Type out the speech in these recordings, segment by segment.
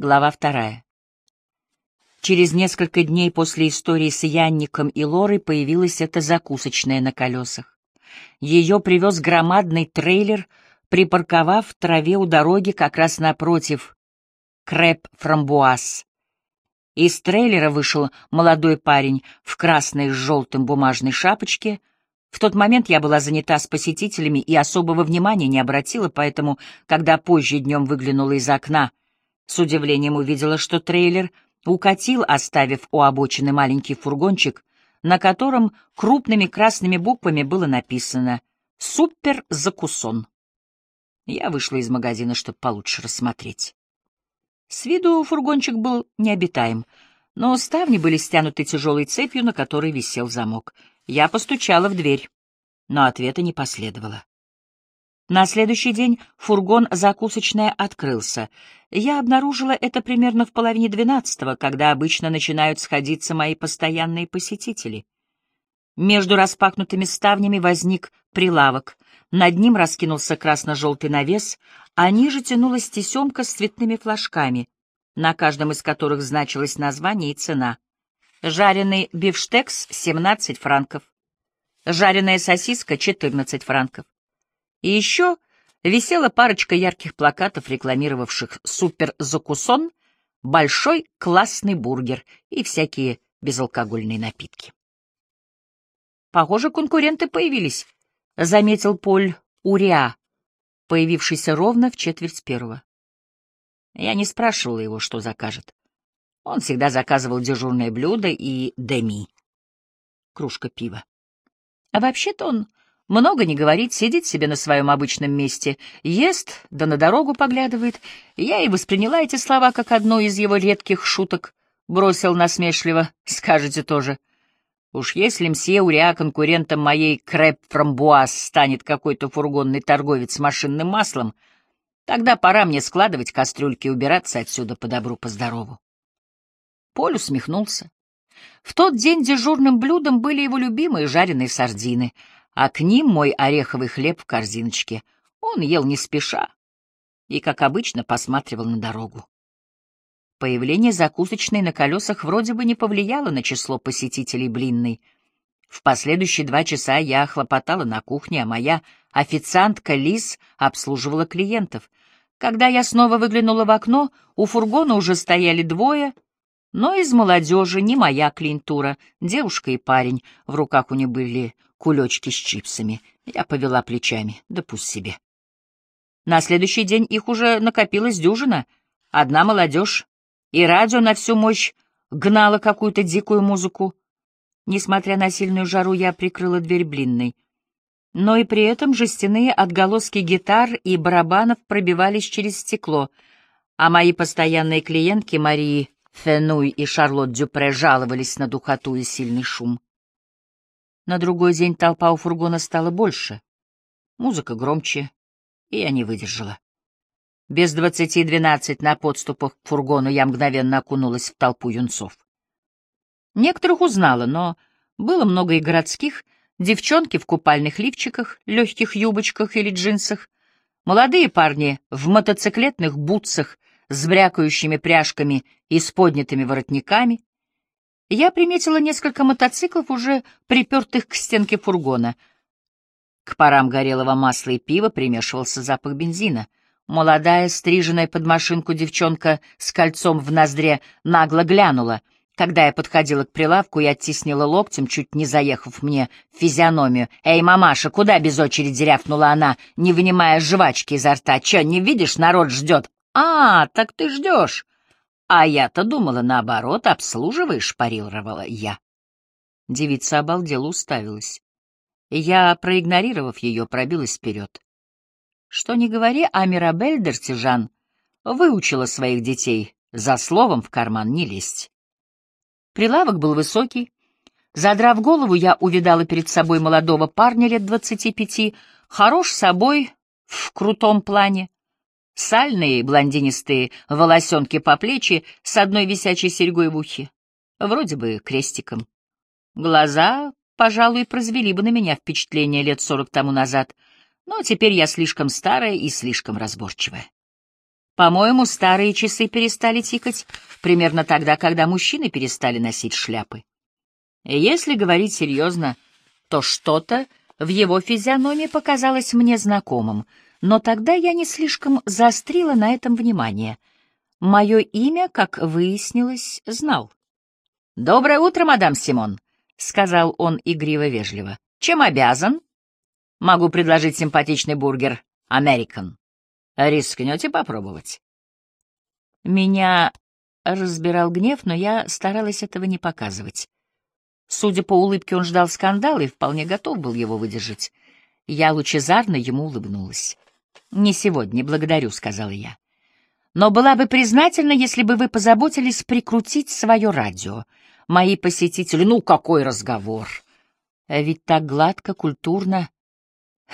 Глава вторая. Через несколько дней после истории с Янником и Лорой появилась эта закусочная на колесах. Ее привез громадный трейлер, припарковав в траве у дороги как раз напротив Крэп-Фрамбуаз. Из трейлера вышел молодой парень в красной с желтым бумажной шапочке. В тот момент я была занята с посетителями и особого внимания не обратила, поэтому, когда позже днем выглянула из окна — с удивлением увидела, что трейлер укатил, оставив у обочины маленький фургончик, на котором крупными красными буквами было написано «Супер-закусон». Я вышла из магазина, чтобы получше рассмотреть. С виду фургончик был необитаем, но ставни были стянуты тяжелой цепью, на которой висел замок. Я постучала в дверь, но ответа не последовало. На следующий день фургон закусочная открылся. Я обнаружила это примерно в половине двенадцатого, когда обычно начинают сходиться мои постоянные посетители. Между распахнутыми ставнями возник прилавок. Над ним раскинулся красно-желтый навес, а ниже тянулась тесемка с цветными флажками, на каждом из которых значилось название и цена. Жареный бифштекс — 17 франков. Жареная сосиска — 14 франков. И еще висела парочка ярких плакатов, рекламировавших супер-закусон, большой классный бургер и всякие безалкогольные напитки. «Похоже, конкуренты появились», — заметил Поль Уриа, появившийся ровно в четверть первого. Я не спрашивала его, что закажет. Он всегда заказывал дежурное блюдо и деми. Кружка пива. А вообще-то он много не говорит, сидит себе на своем обычном месте, ест, да на дорогу поглядывает. Я и восприняла эти слова как одну из его редких шуток. Бросил насмешливо, скажете тоже. Уж если мсье Уриа конкурентом моей крэп-фрамбуаз станет какой-то фургонный торговец машинным маслом, тогда пора мне складывать кастрюльки и убираться отсюда по добру, по здорову. Поль усмехнулся. В тот день дежурным блюдом были его любимые жареные сардины — а к ним мой ореховый хлеб в корзиночке. Он ел не спеша и, как обычно, посматривал на дорогу. Появление закусочной на колесах вроде бы не повлияло на число посетителей блинной. В последующие два часа я хлопотала на кухне, а моя официантка Лиз обслуживала клиентов. Когда я снова выглянула в окно, у фургона уже стояли двое, но из молодежи не моя клиентура, девушка и парень. В руках у них были кулечки с чипсами. Я повела плечами, да пусть себе. На следующий день их уже накопилась дюжина. Одна молодежь. И радио на всю мощь гнало какую-то дикую музыку. Несмотря на сильную жару, я прикрыла дверь блинной. Но и при этом жестяные отголоски гитар и барабанов пробивались через стекло, а мои постоянные клиентки Марии Фенуй и Шарлотт Дюпре жаловались на духоту и сильный шум. На другой день толпа у фургона стала больше, музыка громче, и я не выдержала. Без двадцати двенадцать на подступах к фургону я мгновенно окунулась в толпу юнцов. Некоторых узнала, но было много и городских, девчонки в купальных лифчиках, легких юбочках или джинсах, молодые парни в мотоциклетных бутсах с брякающими пряжками и с поднятыми воротниками, я приметила несколько мотоциклов, уже припертых к стенке фургона. К парам горелого масла и пива примешивался запах бензина. Молодая, стриженная под машинку девчонка с кольцом в ноздре нагло глянула. Когда я подходила к прилавку и оттеснила локтем, чуть не заехав мне в физиономию. «Эй, мамаша, куда без очереди?» — рявкнула она, не вынимая жвачки изо рта. «Чё, не видишь, народ ждет?» «А, так ты ждешь!» А я-то думала, наоборот, обслуживаешь, парировала я. Девица обалдела уставилась. Я, проигнорировав ее, пробилась вперед. Что ни говори, а Мирабель Дертижан выучила своих детей за словом в карман не лезть. Прилавок был высокий. Задрав голову, я увидала перед собой молодого парня лет двадцати пяти, хорош собой в крутом плане, Сальные блондинистые волосенки по плечи с одной висячей серьгой в ухе. Вроде бы крестиком. Глаза, пожалуй, произвели бы на меня впечатление лет сорок тому назад, но теперь я слишком старая и слишком разборчивая. По-моему, старые часы перестали тикать примерно тогда, когда мужчины перестали носить шляпы. Если говорить серьезно, то что-то в его физиономии показалось мне знакомым, но тогда я не слишком заострила на этом внимание. Мое имя, как выяснилось, знал. «Доброе утро, мадам Симон», — сказал он игриво-вежливо. «Чем обязан?» «Могу предложить симпатичный бургер «Американ». Рискнете попробовать?» Меня разбирал гнев, но я старалась этого не показывать. Судя по улыбке, он ждал скандала и вполне готов был его выдержать. Я лучезарно ему улыбнулась. «Не сегодня, благодарю», — сказала я. «Но была бы признательна, если бы вы позаботились прикрутить свое радио. Мои посетители... Ну, какой разговор!» Ведь так гладко, культурно.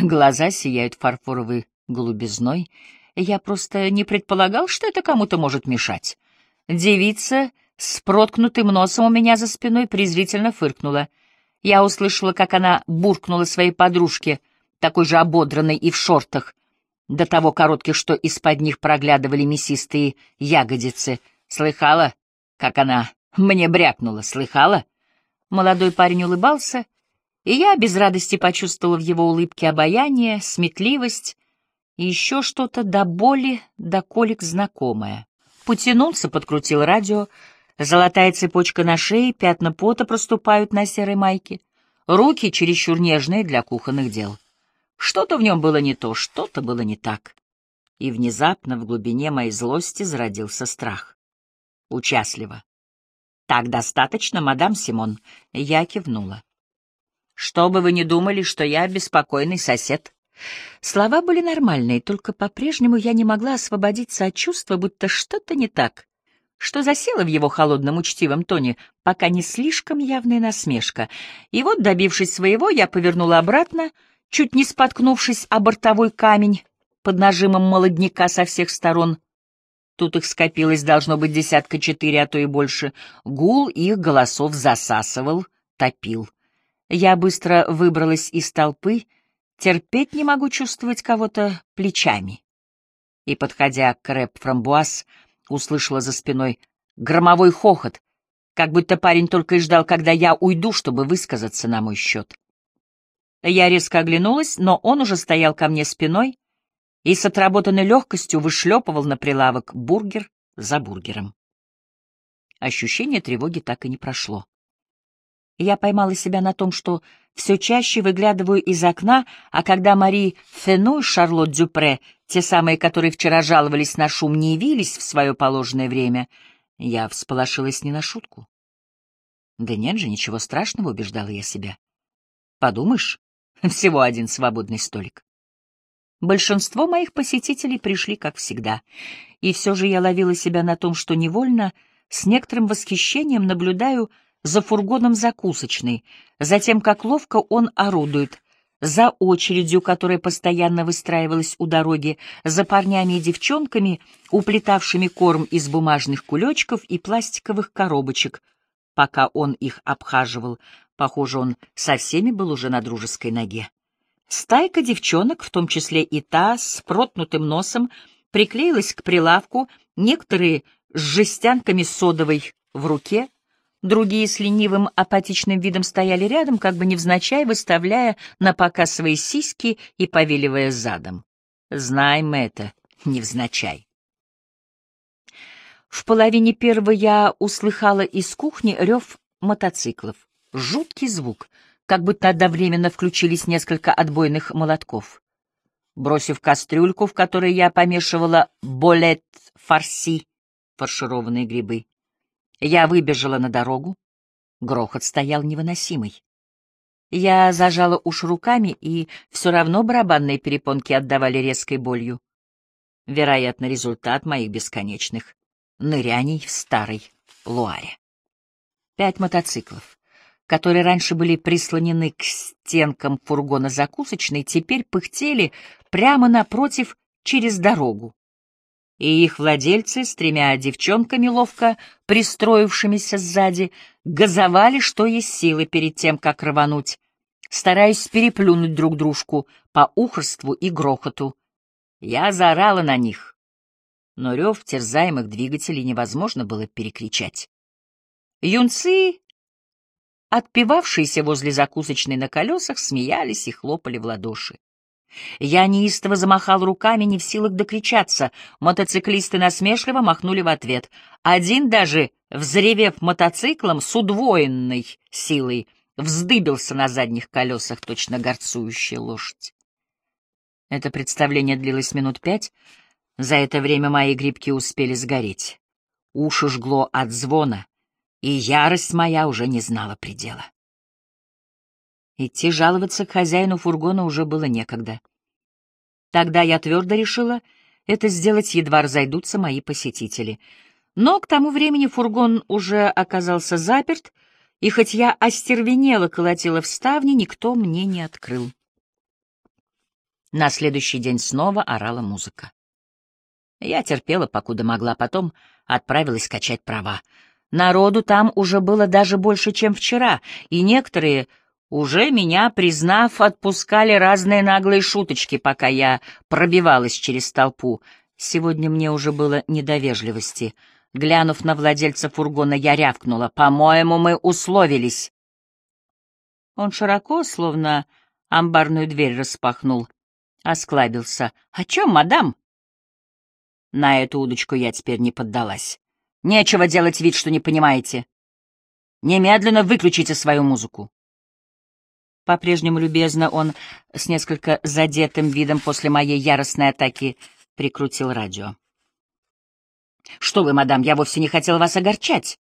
Глаза сияют фарфоровой голубизной. Я просто не предполагал, что это кому-то может мешать. Девица с проткнутым носом у меня за спиной презрительно фыркнула. Я услышала, как она буркнула своей подружке, такой же ободранной и в шортах, до того коротких, что из-под них проглядывали мясистые ягодицы. Слыхала, как она мне брякнула, слыхала? Молодой парень улыбался, и я без радости почувствовала в его улыбке обаяние, сметливость и еще что-то до боли, до колик знакомое. Потянулся, подкрутил радио, Золотая цепочка на шее, пятна пота проступают на серой майке, руки чересчур нежные для кухонных дел. Что-то в нем было не то, что-то было не так. И внезапно в глубине моей злости зародился страх. Участливо. «Так достаточно, мадам Симон?» Я кивнула. «Что бы вы ни думали, что я беспокойный сосед?» Слова были нормальные, только по-прежнему я не могла освободиться от чувства, будто что-то не так что засело в его холодном учтивом тоне, пока не слишком явная насмешка. И вот, добившись своего, я повернула обратно, чуть не споткнувшись о бортовой камень под нажимом молодняка со всех сторон. Тут их скопилось, должно быть, десятка четыре, а то и больше. Гул их голосов засасывал, топил. Я быстро выбралась из толпы, терпеть не могу чувствовать кого-то плечами. И, подходя к рэп-фрамбуаз, услышала за спиной громовой хохот, как будто парень только и ждал, когда я уйду, чтобы высказаться на мой счет. Я резко оглянулась, но он уже стоял ко мне спиной и с отработанной легкостью вышлепывал на прилавок бургер за бургером. Ощущение тревоги так и не прошло. Я поймала себя на том, что все чаще выглядываю из окна, а когда Мари Фену и Шарлотт Дюпре, те самые, которые вчера жаловались на шум, не явились в свое положенное время, я всполошилась не на шутку. Да нет же, ничего страшного, убеждала я себя. Подумаешь, всего один свободный столик. Большинство моих посетителей пришли, как всегда, и все же я ловила себя на том, что невольно, с некоторым восхищением наблюдаю за фургоном закусочной, за тем, как ловко он орудует, за очередью, которая постоянно выстраивалась у дороги, за парнями и девчонками, уплетавшими корм из бумажных кулечков и пластиковых коробочек, пока он их обхаживал. Похоже, он со всеми был уже на дружеской ноге. Стайка девчонок, в том числе и та, с протнутым носом, приклеилась к прилавку, некоторые с жестянками содовой в руке, Другие с ленивым апатичным видом стояли рядом, как бы невзначай выставляя на показ свои сиськи и повеливая задом. Знаем это, невзначай. В половине первого я услыхала из кухни рев мотоциклов. Жуткий звук, как будто одновременно включились несколько отбойных молотков. Бросив кастрюльку, в которой я помешивала болет фарси, фаршированные грибы, я выбежала на дорогу. Грохот стоял невыносимый. Я зажала уши руками, и все равно барабанные перепонки отдавали резкой болью. Вероятно, результат моих бесконечных ныряний в старой Луаре. Пять мотоциклов, которые раньше были прислонены к стенкам фургона закусочной, теперь пыхтели прямо напротив через дорогу и их владельцы с тремя девчонками, ловко пристроившимися сзади, газовали, что есть силы перед тем, как рвануть, стараясь переплюнуть друг дружку по ухорству и грохоту. Я заорала на них. но рев терзаемых двигателей невозможно было перекричать. Юнцы, отпивавшиеся возле закусочной на колесах, смеялись и хлопали в ладоши. Я неистово замахал руками, не в силах докричаться. Мотоциклисты насмешливо махнули в ответ. Один даже, взревев мотоциклом с удвоенной силой, вздыбился на задних колесах, точно горцующая лошадь. Это представление длилось минут пять. За это время мои грибки успели сгореть. Уши жгло от звона, и ярость моя уже не знала предела. Идти жаловаться к хозяину фургона уже было некогда. Тогда я твердо решила это сделать, едва разойдутся мои посетители. Но к тому времени фургон уже оказался заперт, и хоть я остервенела колотила в ставни, никто мне не открыл. На следующий день снова орала музыка. Я терпела, покуда могла, потом отправилась качать права. Народу там уже было даже больше, чем вчера, и некоторые уже меня, признав, отпускали разные наглые шуточки, пока я пробивалась через толпу. Сегодня мне уже было недовежливости. Глянув на владельца фургона, я рявкнула. «По-моему, мы условились». Он широко, словно амбарную дверь распахнул, осклабился. «О чем, мадам?» На эту удочку я теперь не поддалась. «Нечего делать вид, что не понимаете. Немедленно выключите свою музыку». По-прежнему любезно он с несколько задетым видом после моей яростной атаки прикрутил радио. «Что вы, мадам, я вовсе не хотел вас огорчать.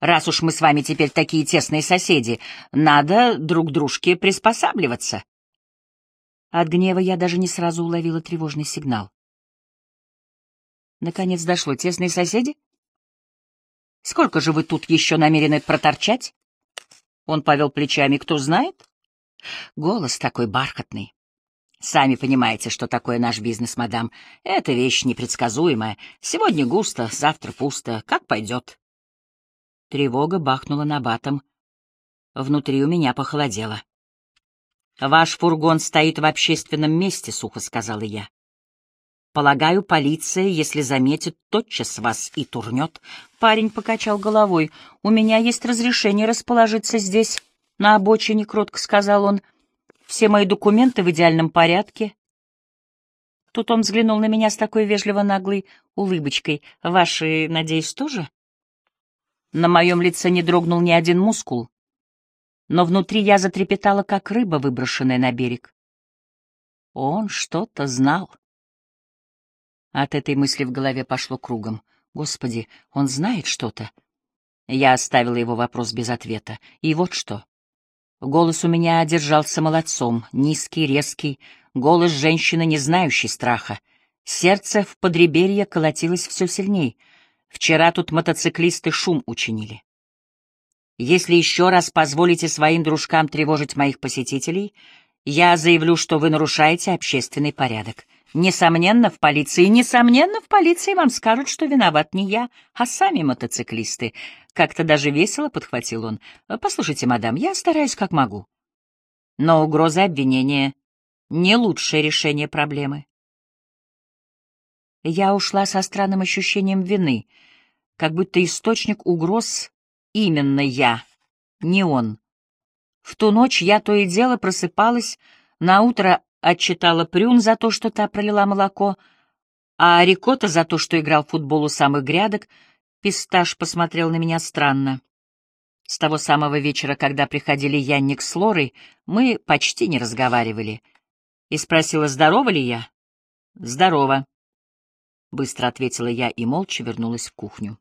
Раз уж мы с вами теперь такие тесные соседи, надо друг дружке приспосабливаться». От гнева я даже не сразу уловила тревожный сигнал. Наконец дошло. Тесные соседи? Сколько же вы тут еще намерены проторчать? Он повел плечами. Кто знает? Голос такой бархатный. Сами понимаете, что такое наш бизнес, мадам. Это вещь непредсказуемая. Сегодня густо, завтра пусто. Как пойдет? Тревога бахнула на батом. Внутри у меня похолодело. «Ваш фургон стоит в общественном месте», — сухо сказала я. «Полагаю, полиция, если заметит, тотчас вас и турнет». Парень покачал головой. «У меня есть разрешение расположиться здесь». На обочине, — кротко сказал он, — все мои документы в идеальном порядке. Тут он взглянул на меня с такой вежливо наглой улыбочкой. Ваши, надеюсь, тоже? На моем лице не дрогнул ни один мускул, но внутри я затрепетала, как рыба, выброшенная на берег. Он что-то знал. От этой мысли в голове пошло кругом. Господи, он знает что-то. Я оставила его вопрос без ответа. И вот что. Голос у меня одержался молодцом, низкий, резкий, голос женщины, не знающей страха. Сердце в подреберье колотилось все сильней. Вчера тут мотоциклисты шум учинили. Если еще раз позволите своим дружкам тревожить моих посетителей, я заявлю, что вы нарушаете общественный порядок. Несомненно, в полиции, несомненно, в полиции вам скажут, что виноват не я, а сами мотоциклисты. Как-то даже весело подхватил он. Послушайте, мадам, я стараюсь как могу. Но угроза обвинения — не лучшее решение проблемы. Я ушла со странным ощущением вины, как будто источник угроз именно я, не он. В ту ночь я то и дело просыпалась, наутро отчитала Прюн за то, что та пролила молоко, а Рикота за то, что играл в футбол у самых грядок. Писташ посмотрел на меня странно. С того самого вечера, когда приходили Янник с Лорой, мы почти не разговаривали. И спросила, здорова ли я? «Здорово», — быстро ответила я и молча вернулась в кухню.